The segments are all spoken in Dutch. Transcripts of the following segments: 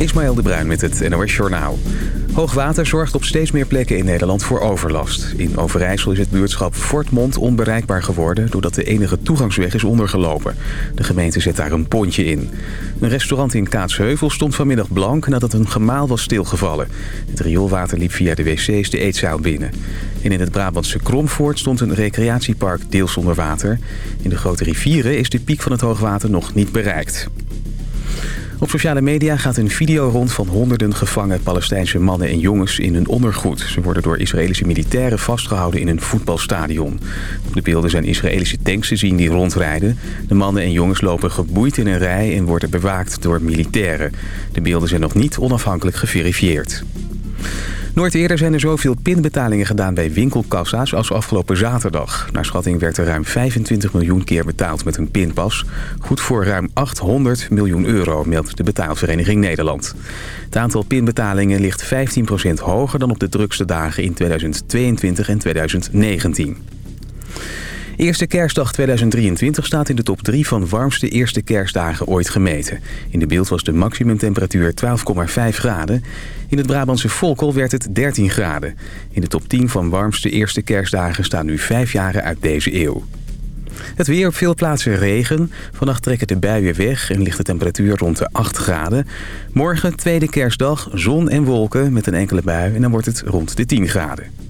Ismaël de Bruin met het NOS Journaal. Hoogwater zorgt op steeds meer plekken in Nederland voor overlast. In Overijssel is het buurtschap Fortmond onbereikbaar geworden... doordat de enige toegangsweg is ondergelopen. De gemeente zet daar een pontje in. Een restaurant in Kaatsheuvel stond vanmiddag blank... nadat een gemaal was stilgevallen. Het rioolwater liep via de wc's de eetzaal binnen. En in het Brabantse Kromvoort stond een recreatiepark deels onder water. In de grote rivieren is de piek van het hoogwater nog niet bereikt. Op sociale media gaat een video rond van honderden gevangen Palestijnse mannen en jongens in hun ondergoed. Ze worden door Israëlische militairen vastgehouden in een voetbalstadion. Op de beelden zijn Israëlische tanks te zien die rondrijden. De mannen en jongens lopen geboeid in een rij en worden bewaakt door militairen. De beelden zijn nog niet onafhankelijk geverifieerd. Nooit eerder zijn er zoveel pinbetalingen gedaan bij winkelkassa's als afgelopen zaterdag. Naar schatting werd er ruim 25 miljoen keer betaald met een pinpas. Goed voor ruim 800 miljoen euro, meldt de betaalvereniging Nederland. Het aantal pinbetalingen ligt 15% hoger dan op de drukste dagen in 2022 en 2019. Eerste kerstdag 2023 staat in de top 3 van warmste eerste kerstdagen ooit gemeten. In de beeld was de maximumtemperatuur 12,5 graden. In het Brabantse Volkel werd het 13 graden. In de top 10 van warmste eerste kerstdagen staan nu 5 jaren uit deze eeuw. Het weer op veel plaatsen regen. Vannacht trekken de buien weg en ligt de temperatuur rond de 8 graden. Morgen, tweede kerstdag, zon en wolken met een enkele bui en dan wordt het rond de 10 graden.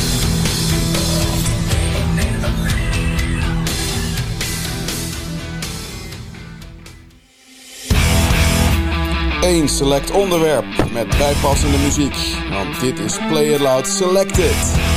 Eén select onderwerp met bijpassende muziek. Want dit is Play It Loud Selected.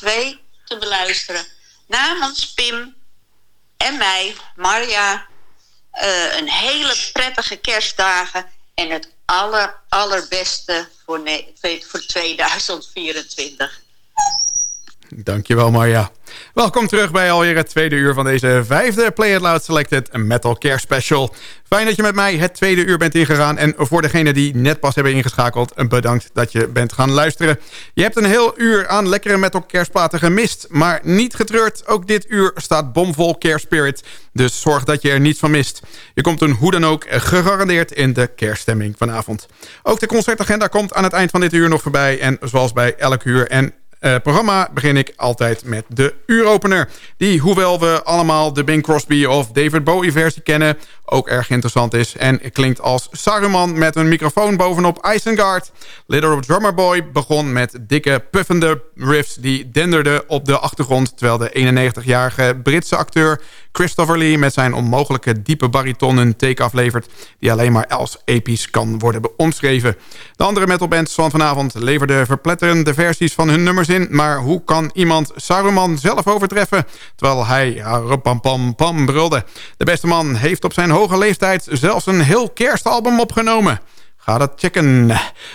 2 te beluisteren. Namens Pim en mij, Marja, uh, een hele prettige kerstdagen en het aller, allerbeste voor, voor 2024. Dankjewel Marja. Welkom terug bij alweer het tweede uur van deze vijfde Play It Loud Selected Metal Care Special. Fijn dat je met mij het tweede uur bent ingegaan. En voor degenen die net pas hebben ingeschakeld, bedankt dat je bent gaan luisteren. Je hebt een heel uur aan lekkere metal kerstplaten gemist. Maar niet getreurd, ook dit uur staat bomvol care spirit. Dus zorg dat je er niets van mist. Je komt een hoe dan ook gegarandeerd in de kerststemming vanavond. Ook de concertagenda komt aan het eind van dit uur nog voorbij. En zoals bij elk uur en uh, programma begin ik altijd met de uuropener. Die, hoewel we allemaal de Bing Crosby of David Bowie versie kennen... ook erg interessant is en klinkt als Saruman met een microfoon bovenop Isengard. Little Drummer Boy begon met dikke puffende riffs die denderden op de achtergrond... terwijl de 91-jarige Britse acteur Christopher Lee met zijn onmogelijke diepe bariton een take aflevert... die alleen maar als episch kan worden omschreven. De andere metalbands van vanavond leverden verpletterende versies van hun nummers in... maar hoe kan iemand Saruman zelf overtreffen... terwijl hij pam pam pam brulde. De beste man heeft op zijn hoge leeftijd zelfs een heel kerstalbum opgenomen... Ga dat checken.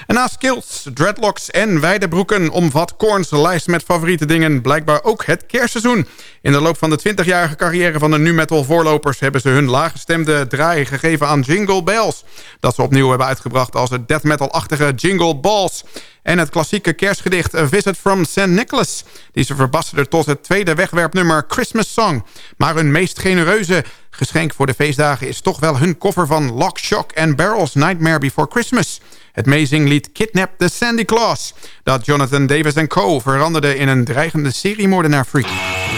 En na skills, dreadlocks en wijde broeken... omvat Korns lijst met favoriete dingen blijkbaar ook het kerstseizoen. In de loop van de 20-jarige carrière van de nu-metal voorlopers... hebben ze hun laaggestemde draai gegeven aan Jingle Bells... dat ze opnieuw hebben uitgebracht als het death metal-achtige Jingle Balls en het klassieke kerstgedicht A Visit from St. Nicholas... die ze verbasterden tot het tweede wegwerpnummer Christmas Song. Maar hun meest genereuze geschenk voor de feestdagen... is toch wel hun koffer van Lock, Shock and Barrels Nightmare Before Christmas... Het lied Kidnap the Sandy Claus... dat Jonathan Davis Co. veranderde in een dreigende seriemoordenaar freak.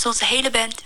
Namens onze hele band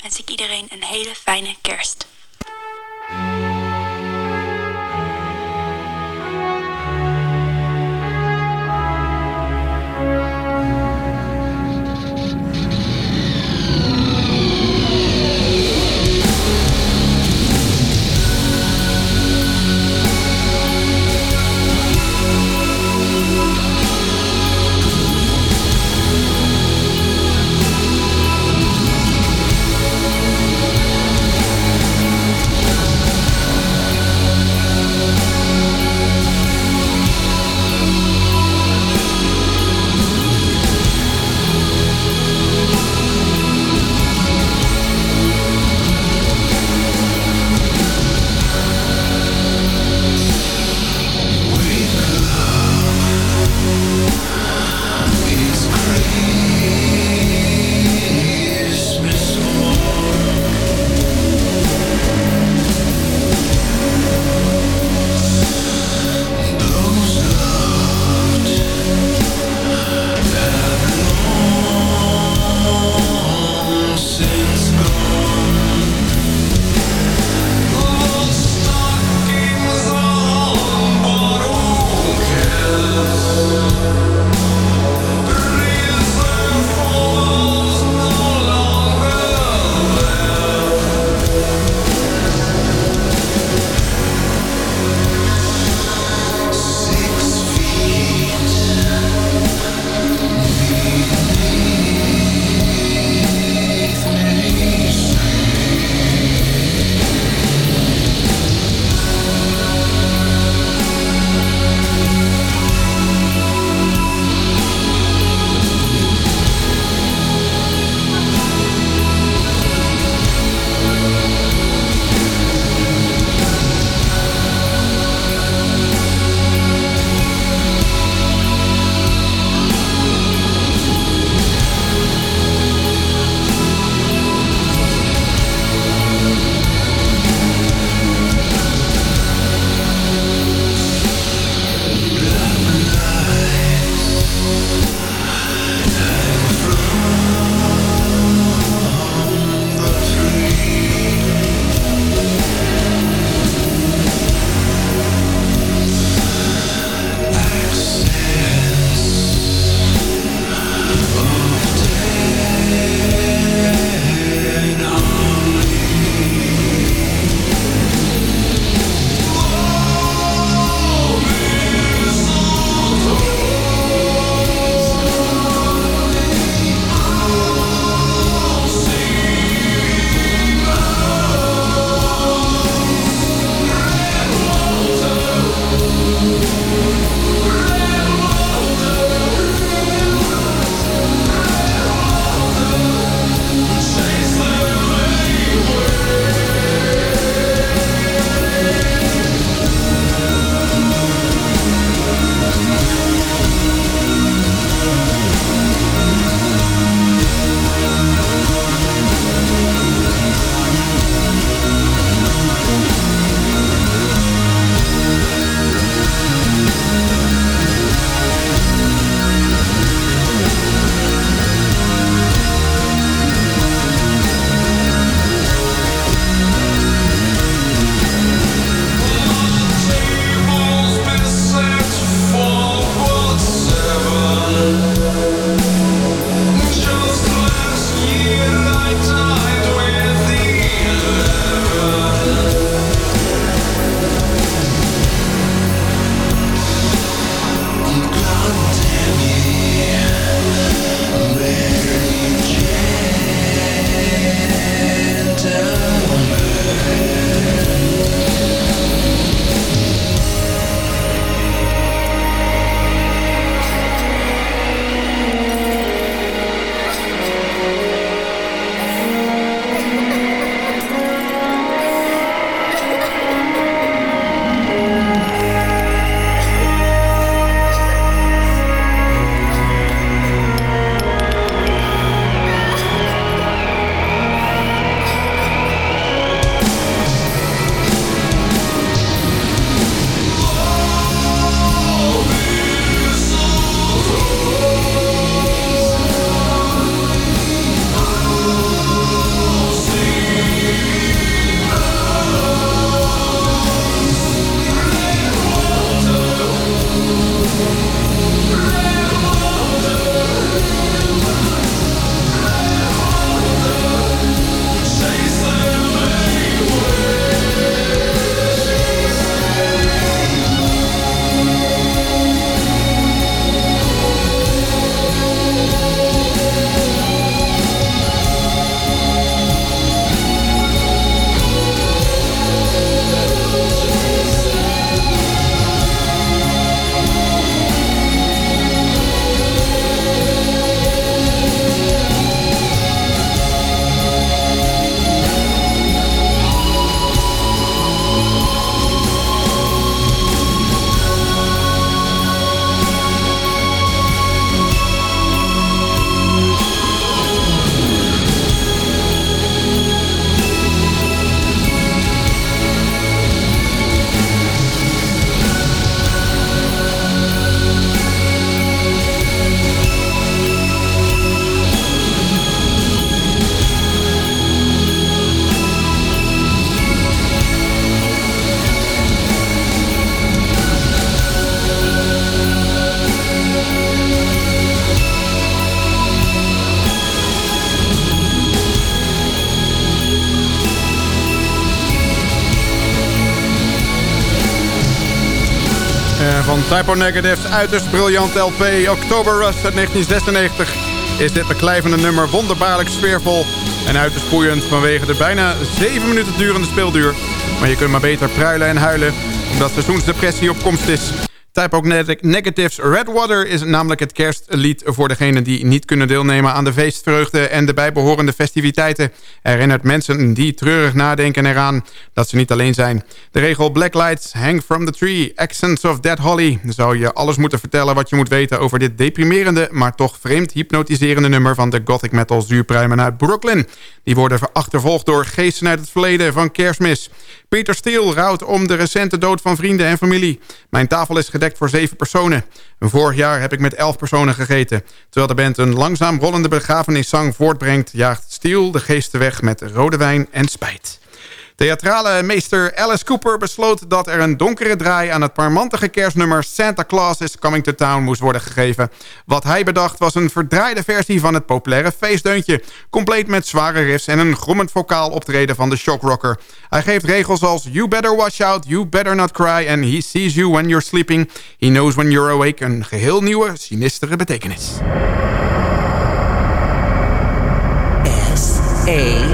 Typo Negatives uiterst briljant LP October Rust uit 1996 is dit beklijvende nummer wonderbaarlijk sfeervol en uiterst boeiend vanwege de bijna 7 minuten durende speelduur. Maar je kunt maar beter pruilen en huilen omdat seizoensdepressie op komst is. Type ook Negatives Redwater is namelijk het kerstlied voor degenen die niet kunnen deelnemen aan de feestvreugde en de bijbehorende festiviteiten. Herinnert mensen die treurig nadenken eraan dat ze niet alleen zijn. De regel Black Lights Hang from the Tree, Accents of Dead Holly zou je alles moeten vertellen wat je moet weten over dit deprimerende, maar toch vreemd hypnotiserende nummer van de gothic metal zuurpruimen uit Brooklyn. Die worden achtervolgd door geesten uit het verleden van kerstmis. Peter Steele rouwt om de recente dood van vrienden en familie. Mijn tafel is voor zeven personen. Vorig jaar heb ik met elf personen gegeten. Terwijl de band een langzaam rollende begrafenissang voortbrengt... jaagt Steele de geesten weg met rode wijn en spijt. Theatrale meester Alice Cooper besloot dat er een donkere draai... aan het parmantige kerstnummer Santa Claus is Coming to Town moest worden gegeven. Wat hij bedacht was een verdraaide versie van het populaire feestdeuntje... compleet met zware riffs en een grommend vocaal optreden van de shockrocker. Hij geeft regels als You better watch out, you better not cry... and he sees you when you're sleeping, he knows when you're awake... een geheel nieuwe, sinistere betekenis. S-A...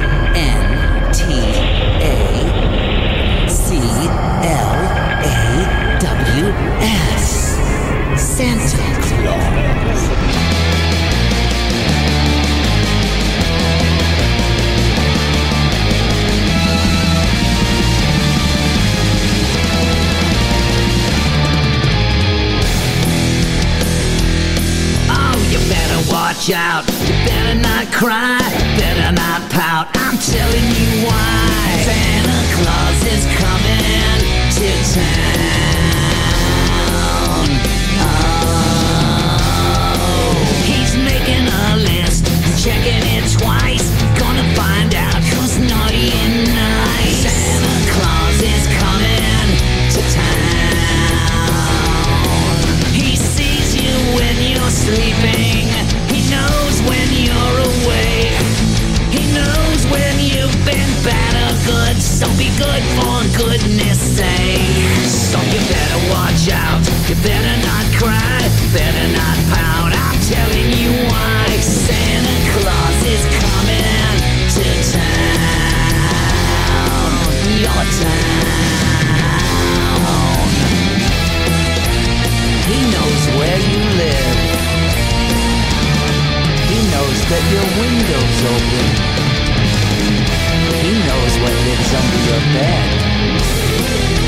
watch out. You better not cry, better not pout. I'm telling you why. Santa Claus is coming to town. Oh, he's making a list, checking so be good for goodness sake. So you better watch out, you better not cry, better not pout. I'm telling you why. Santa Claus is coming to town, your town. He knows where you live He knows that your window's open. He knows what lives under your bed.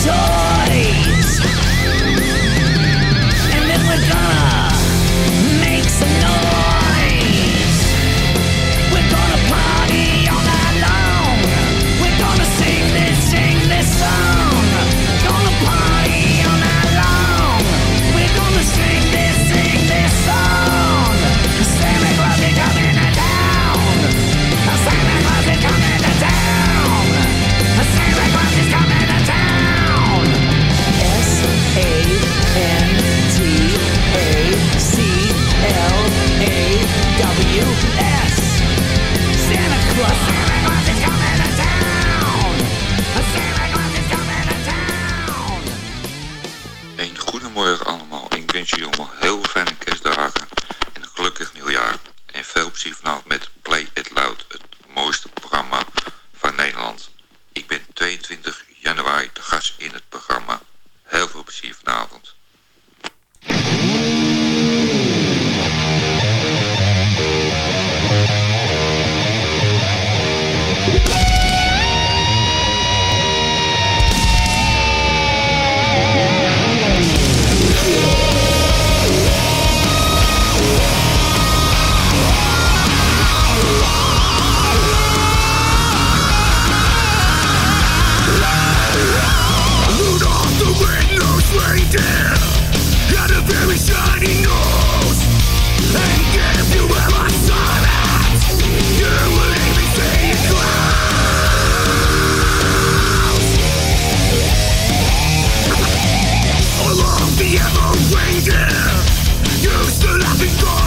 求 destroy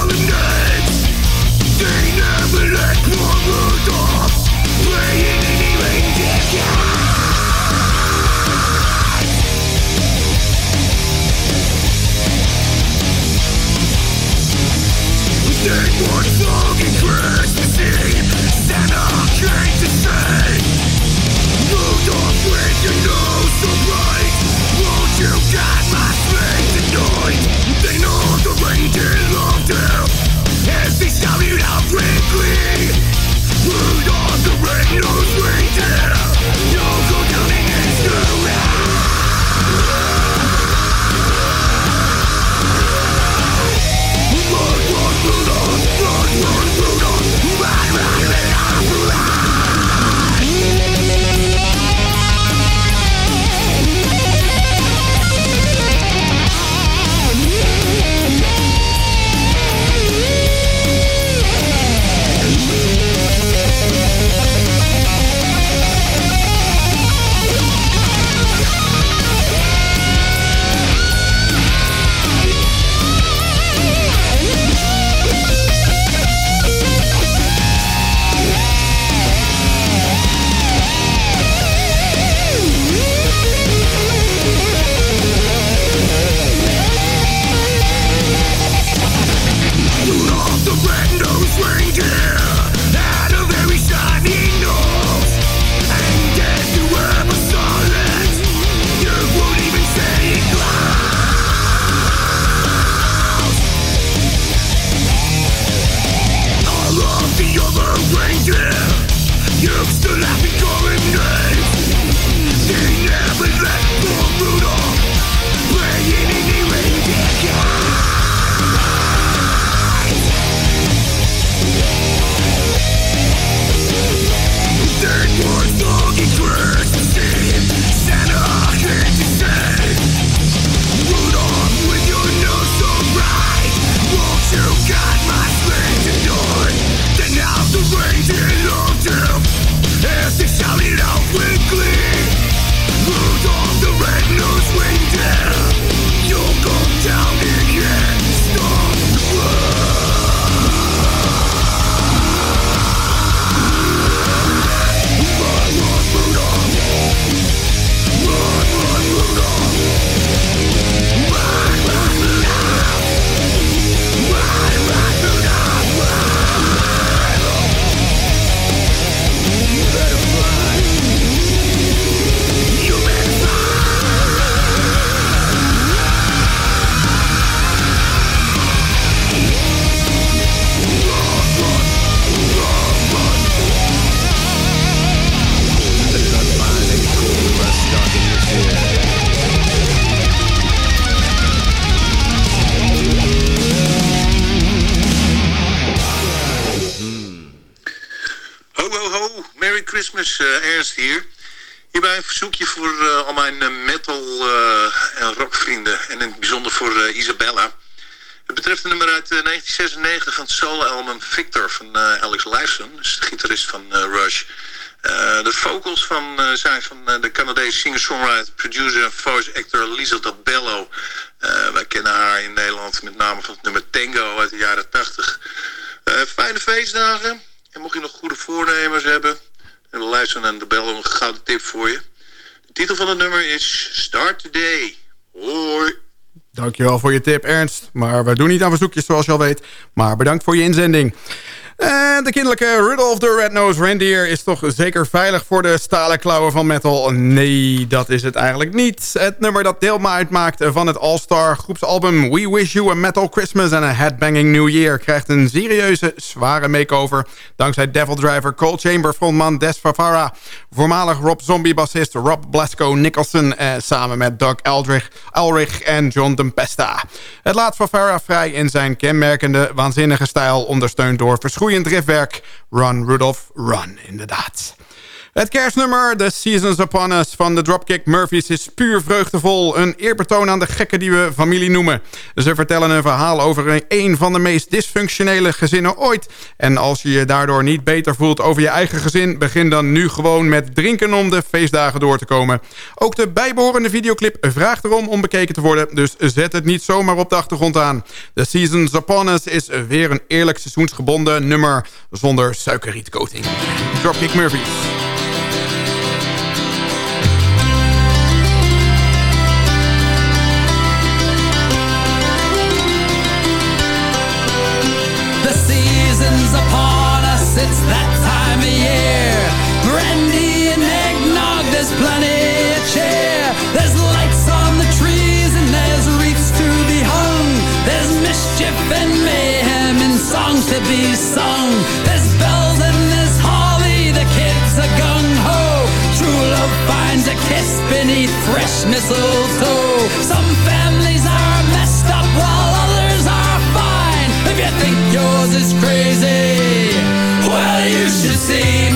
1996 van het eh, solo-album Victor van eh, Alex Lifeson. Dus de gitarist van eh, Rush. de vocals van, zijn van de Canadese singer-songwriter, producer en voice-actor Lisa Dabello. wij kennen haar in Nederland met name van het nummer Tango uit de jaren 80. fijne feestdagen. En mocht je nog goede voornemens hebben... En de en de een gouden tip voor je. De titel van het nummer is Start Today. Hoi. Dankjewel voor je tip, Ernst. Maar we doen niet aan verzoekjes, zoals je al weet. Maar bedankt voor je inzending. En de kinderlijke Rudolph the Red-Nosed Reindeer is toch zeker veilig voor de stalen klauwen van metal? Nee, dat is het eigenlijk niet. Het nummer dat deel uitmaakt van het All-Star groepsalbum We Wish You a Metal Christmas and a Headbanging New Year krijgt een serieuze, zware makeover dankzij Devil Driver, Cold Chamber frontman Des Favara, voormalig Rob Zombie bassist Rob Blasco Nicholson eh, samen met Doug Aldrich, Ulrich en John Tempesta. Het laat Favara vrij in zijn kenmerkende, waanzinnige stijl, ondersteund door verschillende groeiend riffwerk. Run, Rudolph, run, inderdaad. Het kerstnummer The Seasons Upon Us van de Dropkick Murphys is puur vreugdevol. Een eerbetoon aan de gekken die we familie noemen. Ze vertellen een verhaal over een van de meest dysfunctionele gezinnen ooit. En als je je daardoor niet beter voelt over je eigen gezin... begin dan nu gewoon met drinken om de feestdagen door te komen. Ook de bijbehorende videoclip vraagt erom om bekeken te worden... dus zet het niet zomaar op de achtergrond aan. The Seasons Upon Us is weer een eerlijk seizoensgebonden nummer... zonder suikerrietcoating. Dropkick Murphys. It's that time of year. Brandy and eggnog, there's plenty of cheer. There's lights on the trees and there's wreaths to be hung. There's mischief and mayhem and songs to be sung. There's bells and there's holly, the kids are gung ho. True love finds a kiss beneath fresh mistletoe. Some families are messed up while others are fine. If you think yours is crazy see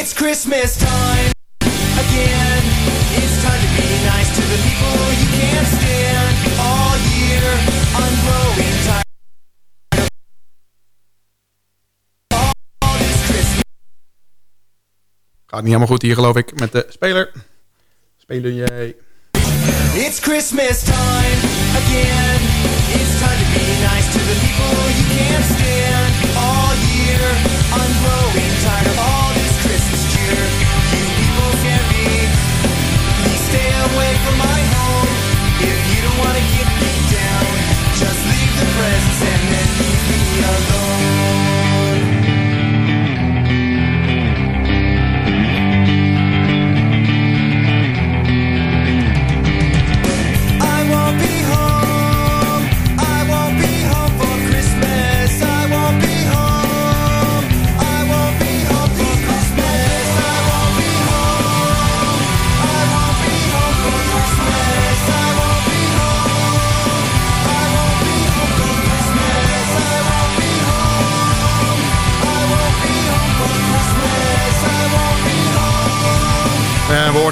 It's Christmas time again. It's time to be nice to the people you can't stand all year. I'm growing tired. Gaat niet helemaal goed hier, geloof ik, met de speler. Spelen jij. It's Christmas time again. It's time to be nice to the people you can't stand all year. I'm growing tired of all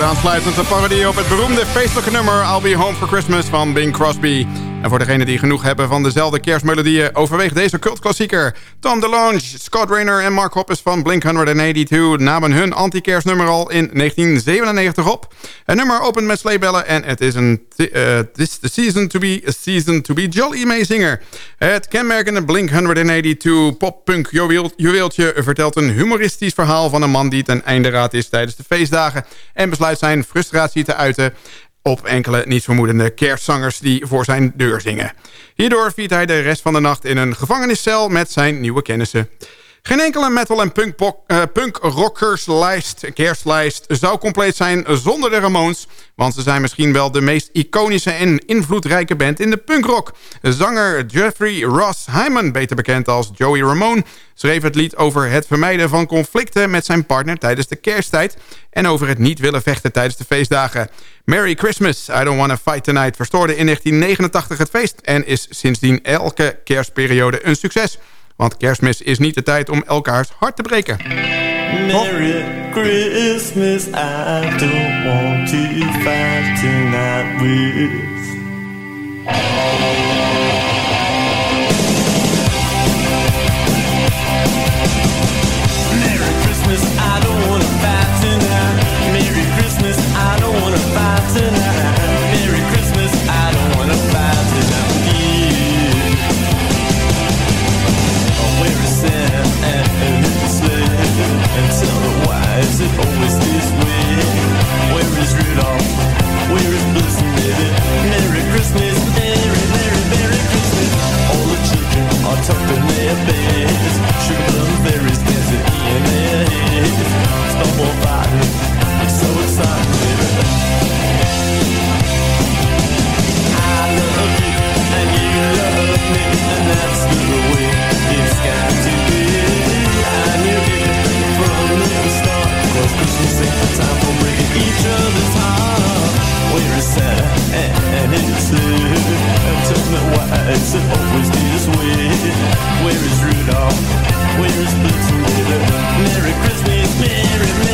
aansluitend een parodie op het beroemde feestelijke nummer... I'll Be Home for Christmas van Bing Crosby. En voor degenen die genoeg hebben van dezelfde kerstmelodieën... overweeg deze cultklassieker. Tom DeLonge, Scott Rayner en Mark Hoppus van Blink-182... namen hun anti-kerstnummer al in 1997 op. Het nummer opent met sleebellen en het is een this the season to be a season to be jolly meezinger. Het kenmerkende Blink-182 pop-punk juweel- juweeltje... vertelt een humoristisch verhaal van een man die ten einde raad is tijdens de feestdagen... en besluit zijn frustratie te uiten op enkele niet vermoedende kerstzangers die voor zijn deur zingen. Hierdoor viert hij de rest van de nacht in een gevangeniscel met zijn nieuwe kennissen. Geen enkele metal- en punk- eh, punk-rockerslijst, kerstlijst, zou compleet zijn zonder de Ramones. Want ze zijn misschien wel de meest iconische en invloedrijke band in de punkrock. Zanger Jeffrey Ross Hyman, beter bekend als Joey Ramone... schreef het lied over het vermijden van conflicten met zijn partner tijdens de kersttijd... en over het niet willen vechten tijdens de feestdagen. Merry Christmas, I Don't Wanna Fight Tonight verstoorde in 1989 het feest... en is sindsdien elke kerstperiode een succes... Want kerstmis is niet de tijd om elkaars hart te breken. Merry Christmas, I don't want to fight tonight with. tucked in their beds Sugar blueberries dancing in their heads Snowball fighting, it's so exciting I love you and you love me And that's the way it's got to be I knew it from the start Cause Christmas ain't the time for breaking each other's heart and it's it. I don't why it's always this way. Where is Rudolph? Where is Blitzen? Merry Christmas, Merry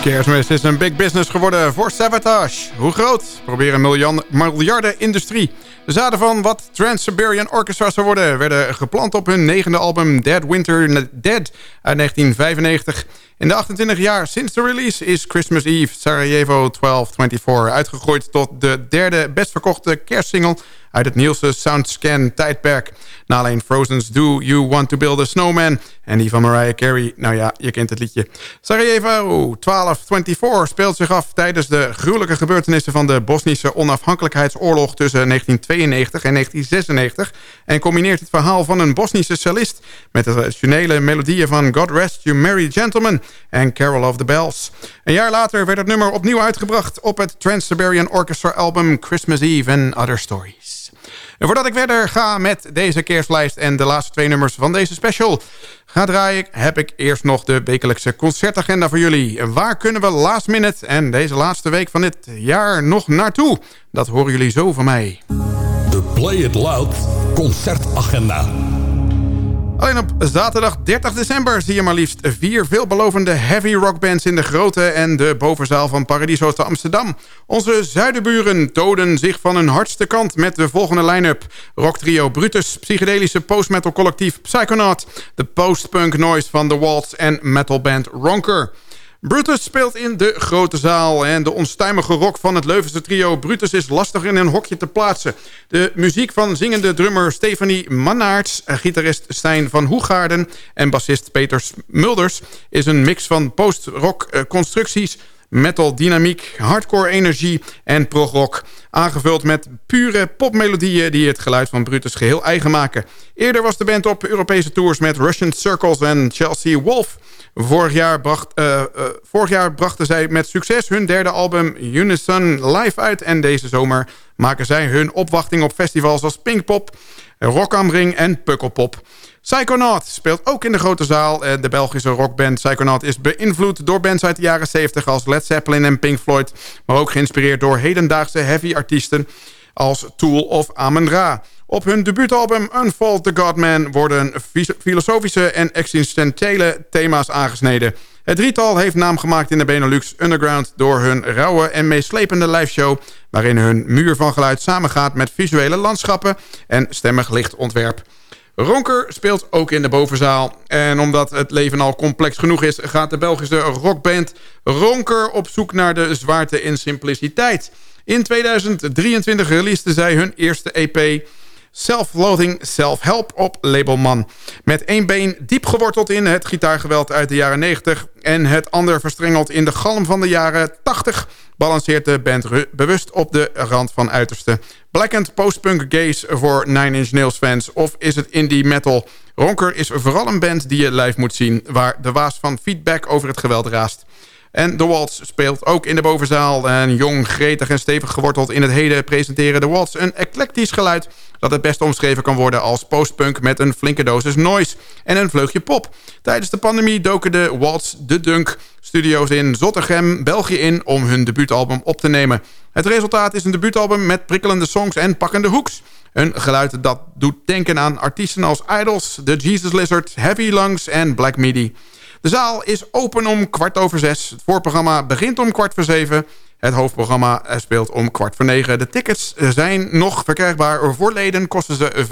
Kerstmis is een big business geworden voor Savatage. Hoe groot? Probeer een miljan, miljarden industrie. De zaden van wat Trans-Siberian Orchestra zou worden... werden geplant op hun negende album Dead Winter Dead uit 1995. In de 28 jaar sinds de release is Christmas Eve Sarajevo 1224 uitgegroeid tot de derde best verkochte kerstsingle uit het Nielsen Soundscan tijdperk. Na alleen Frozen's Do You Want To Build A Snowman en die van Mariah Carey. Nou ja, je kent het liedje. Sarajevo 1224 speelt zich af tijdens de gruwelijke gebeurtenissen... van de Bosnische onafhankelijkheidsoorlog tussen 1992 en 1996... en combineert het verhaal van een Bosnische cellist... met de traditionele melodieën van God Rest You Merry Gentlemen en Carol of the Bells. Een jaar later werd het nummer opnieuw uitgebracht... op het Trans-Siberian Orchestra album Christmas Eve and Other Stories. En voordat ik verder ga met deze kerstlijst en de laatste twee nummers van deze special ga draaien, heb ik eerst nog de wekelijkse concertagenda voor jullie. Waar kunnen we last minute en deze laatste week van dit jaar nog naartoe? Dat horen jullie zo van mij. De Play It Loud concertagenda. Alleen op zaterdag 30 december zie je maar liefst vier veelbelovende heavy rockbands in de grote en de bovenzaal van Paradiso te Amsterdam. Onze zuidenburen toden zich van hun hardste kant met de volgende line-up. Rocktrio Brutus, psychedelische postmetal collectief Psychonaut, de postpunk noise van The Waltz en metalband Ronker. Brutus speelt in de grote zaal en de onstuimige rock van het Leuvense trio Brutus is lastig in een hokje te plaatsen. De muziek van zingende drummer Stephanie Mannaerts, gitarist Stijn van Hoegaarden en bassist Peter Mulders is een mix van post-rock eh, constructies metal dynamiek, hardcore energie en progrock. Aangevuld met pure popmelodieën die het geluid van Brutus geheel eigen maken. Eerder was de band op Europese tours met Russian Circles en Chelsea Wolf. Vorig jaar, bracht, uh, uh, vorig jaar brachten zij met succes hun derde album Unison live uit. En deze zomer maken zij hun opwachting op festivals als Pinkpop, Rock Ring en Pukkelpop. Psychonaut speelt ook in de grote zaal. De Belgische rockband Psychonaut is beïnvloed door bands uit de jaren 70 als Led Zeppelin en Pink Floyd. Maar ook geïnspireerd door hedendaagse heavy artiesten als Tool of Amon-Ra. Op hun debuutalbum Unfold the Godman worden filosofische en existentiële thema's aangesneden. Het drietal heeft naam gemaakt in de Benelux Underground... door hun rauwe en meeslepende liveshow... waarin hun muur van geluid samengaat met visuele landschappen... en stemmig lichtontwerp. Ronker speelt ook in de bovenzaal. En omdat het leven al complex genoeg is... gaat de Belgische rockband Ronker op zoek naar de zwaarte in simpliciteit. In 2023 releasten zij hun eerste EP... Self-Loathing Self-Help op label Man. Met één been diep geworteld in het gitaargeweld uit de jaren 90... en het ander verstrengeld in de galm van de jaren 80... balanceert de band bewust op de rand van uiterste. Blackened postpunk gaze voor Nine Inch Nails fans... of is het indie metal? Ronker is vooral een band die je live moet zien... waar de waas van feedback over het geweld raast. En The Waltz speelt ook in de bovenzaal. En jong, gretig en stevig geworteld in het heden presenteren The Waltz een eclectisch geluid... dat het best omschreven kan worden als postpunk met een flinke dosis noise en een vleugje pop. Tijdens de pandemie doken de Waltz de Dunk studio's in Zottegem, België in... om hun debuutalbum op te nemen. Het resultaat is een debuutalbum met prikkelende songs en pakkende hoeks. Een geluid dat doet denken aan artiesten als Idols, The Jesus Lizard, Heavy Lungs en Black Midi... De zaal is open om kwart over zes. Het voorprogramma begint om kwart voor zeven. Het hoofdprogramma speelt om kwart voor negen. De tickets zijn nog verkrijgbaar. Voor leden kosten ze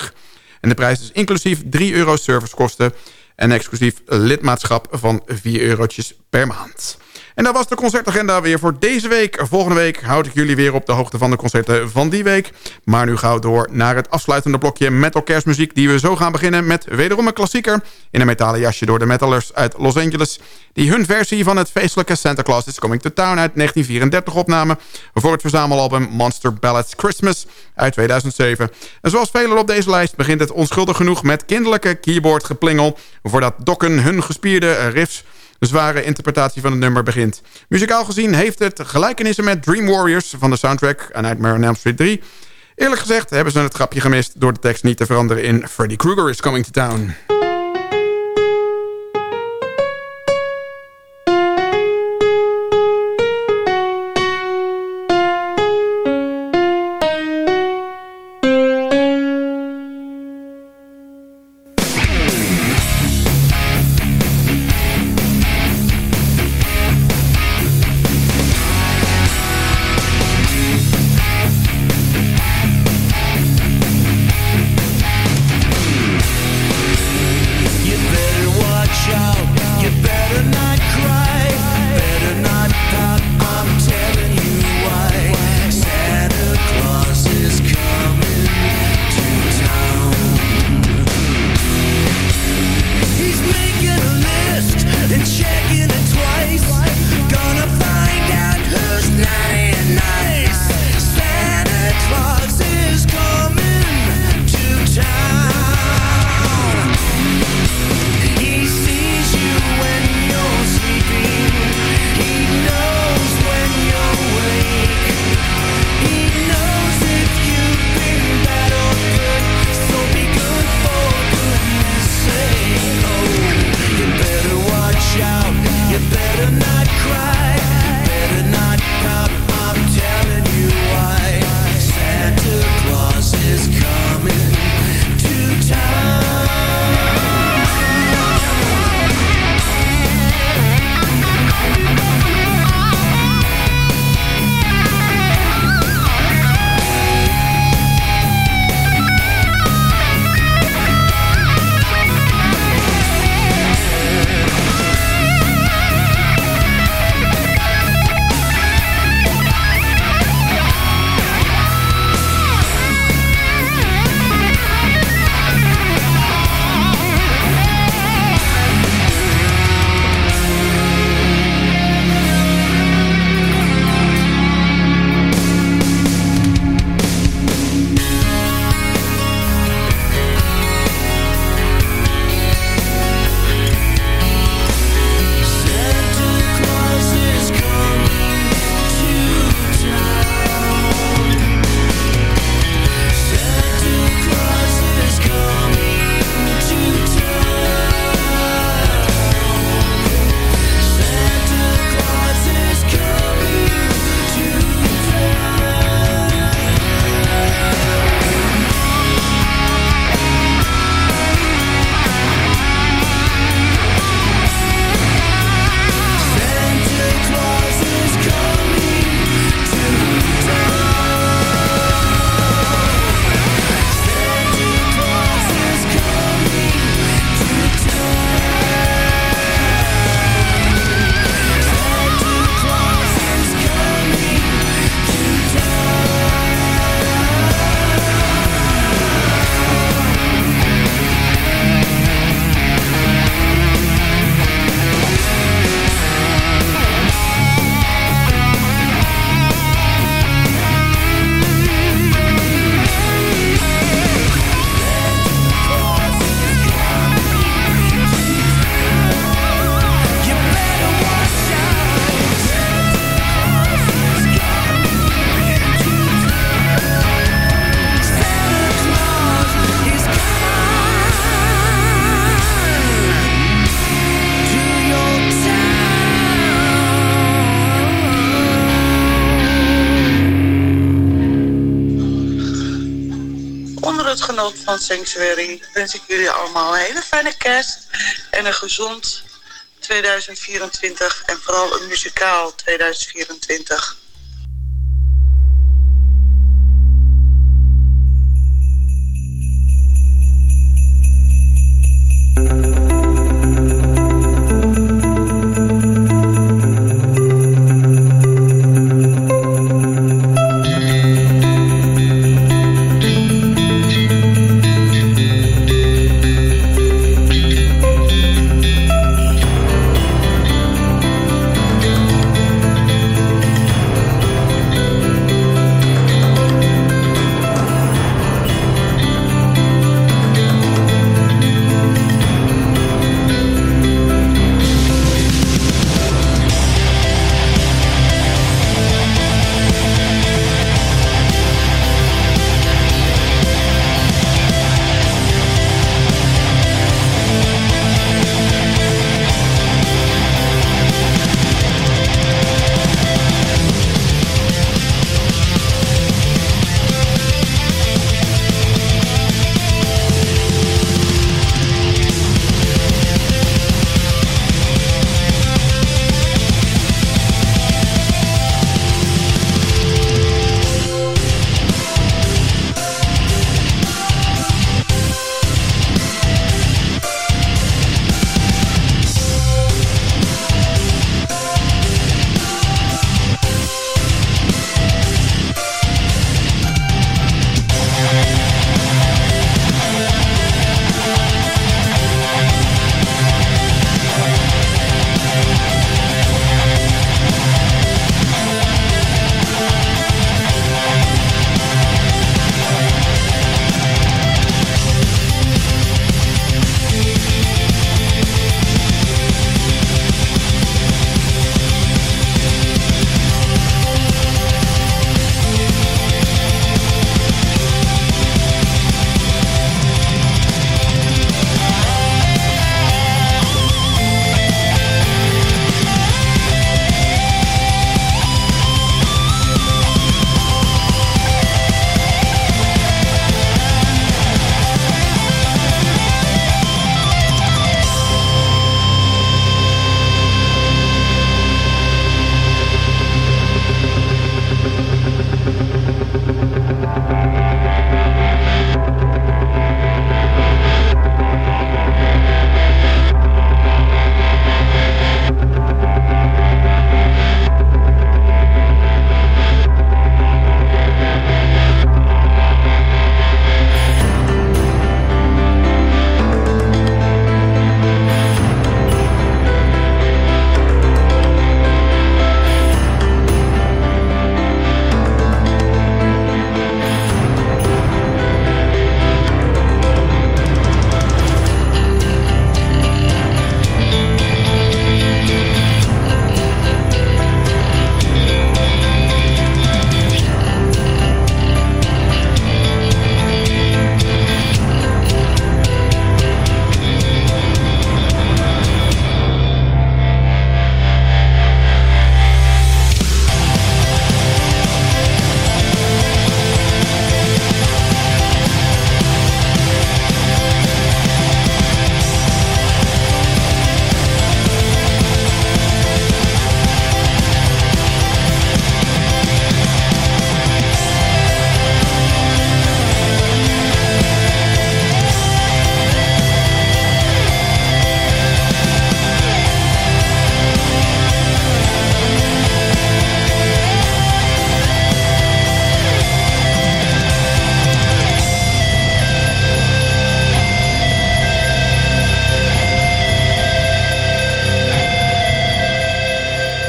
25,50. En de prijs is inclusief 3 euro servicekosten... en exclusief lidmaatschap van 4 eurotjes per maand. En dat was de concertagenda weer voor deze week. Volgende week houd ik jullie weer op de hoogte van de concerten van die week. Maar nu gaan we door naar het afsluitende blokje metal kerstmuziek... die we zo gaan beginnen met wederom een klassieker... in een metalen jasje door de metalers uit Los Angeles... die hun versie van het feestelijke Santa Claus is Coming to Town uit 1934 opnamen... voor het verzamelalbum Monster Ballads Christmas uit 2007. En zoals velen op deze lijst begint het onschuldig genoeg... met kinderlijke keyboardgeplingel... voordat Dokken hun gespierde riffs de zware interpretatie van het nummer begint. Muzikaal gezien heeft het gelijkenissen met Dream Warriors van de soundtrack A Nightmare on Elm Street 3. Eerlijk gezegd hebben ze het grapje gemist door de tekst niet te veranderen in Freddy Krueger is coming to town. Sanctuary wens ik jullie allemaal een hele fijne kerst en een gezond 2024 en vooral een muzikaal 2024.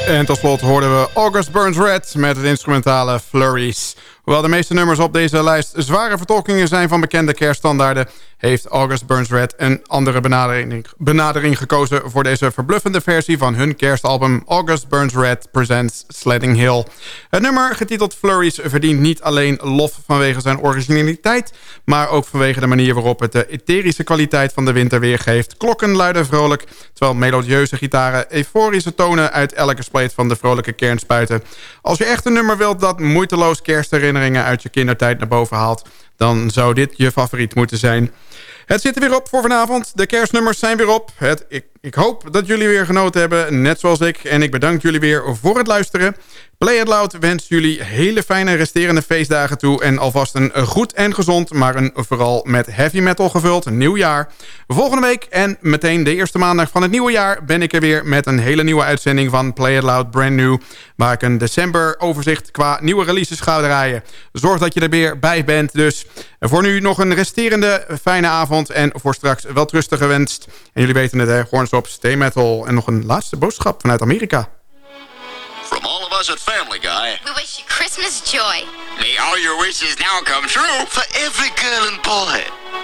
En tot slot hoorden we August Burns Red met het instrumentale Flurries. Hoewel de meeste nummers op deze lijst zware vertolkingen zijn van bekende kerststandaarden... heeft August Burns Red een andere benadering, benadering gekozen... voor deze verbluffende versie van hun kerstalbum August Burns Red Presents Sledding Hill. Het nummer, getiteld Flurries, verdient niet alleen lof vanwege zijn originaliteit... maar ook vanwege de manier waarop het de etherische kwaliteit van de winter weergeeft. Klokken luiden vrolijk, terwijl melodieuze gitaren euforische tonen... uit elke spleet van de vrolijke kern spuiten. Als je echt een nummer wilt dat moeiteloos kerstherinneringen uit je kindertijd naar boven haalt... dan zou dit je favoriet moeten zijn. Het zit er weer op voor vanavond. De kerstnummers zijn weer op. Het, ik, ik hoop dat jullie weer genoten hebben, net zoals ik. En ik bedank jullie weer voor het luisteren. Play It Loud wenst jullie hele fijne resterende feestdagen toe... en alvast een goed en gezond, maar een vooral met heavy metal gevuld nieuwjaar. Volgende week en meteen de eerste maandag van het nieuwe jaar... ben ik er weer met een hele nieuwe uitzending van Play It Loud Brand New... waar ik een december overzicht qua nieuwe releases ga draaien. Zorg dat je er weer bij bent dus. Voor nu nog een resterende fijne avond en voor straks wel rustig gewenst. En jullie weten het, hè, Horns op, Stay Metal... en nog een laatste boodschap vanuit Amerika. From all of us at Family Guy. We wish you Christmas joy. May all your wishes now come true for every girl and boy.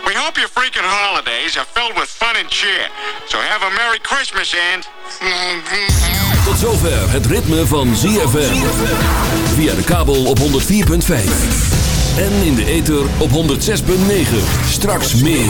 We hope your freaking holidays are filled with fun and cheer. So have a Merry Christmas and... Tot zover het ritme van ZFM. Via de kabel op 104.5. En in de ether op 106.9. Straks meer.